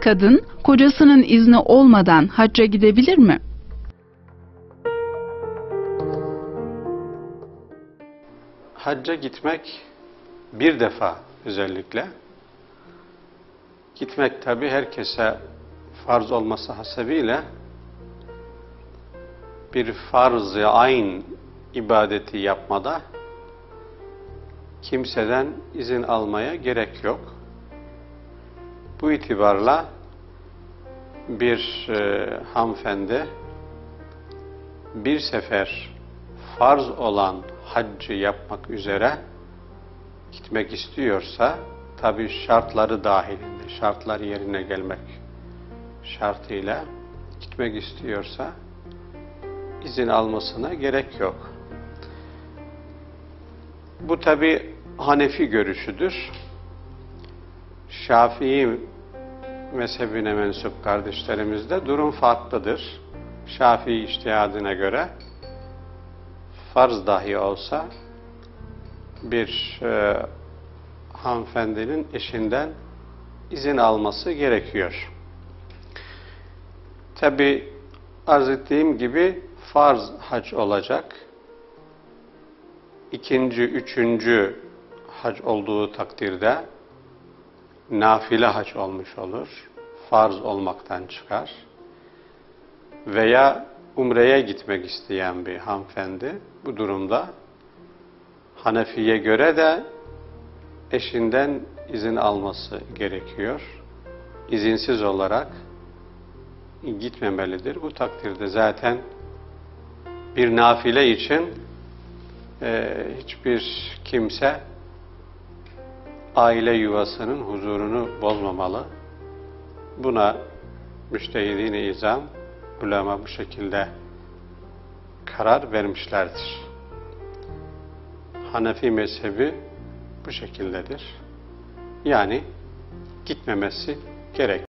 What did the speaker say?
Kadın kocasının izni olmadan hacca gidebilir mi? Hacca gitmek bir defa özellikle gitmek tabi herkese farz olması hasebiyle bir farz-ı ayn ibadeti yapmada kimseden izin almaya gerek yok. Bu itibarla bir e, hanımefendi bir sefer farz olan haccı yapmak üzere gitmek istiyorsa tabi şartları dahilinde, şartlar yerine gelmek şartıyla gitmek istiyorsa izin almasına gerek yok. Bu tabi Hanefi görüşüdür. Şafii mezhebine mensup kardeşlerimizde durum farklıdır. Şafii iştihadına göre farz dahi olsa bir e, hanımefendinin eşinden izin alması gerekiyor. Tabi arz ettiğim gibi farz hac olacak. İkinci, üçüncü hac olduğu takdirde nafile hac olmuş olur. Farz olmaktan çıkar. Veya umreye gitmek isteyen bir hanımefendi bu durumda Hanefi'ye göre de eşinden izin alması gerekiyor. İzinsiz olarak gitmemelidir. Bu takdirde zaten bir nafile için e, hiçbir kimse aile yuvasının huzurunu bozmamalı. Buna müştehidin-i izam, ulema bu şekilde karar vermişlerdir. Hanefi mezhebi bu şekildedir. Yani gitmemesi gerek.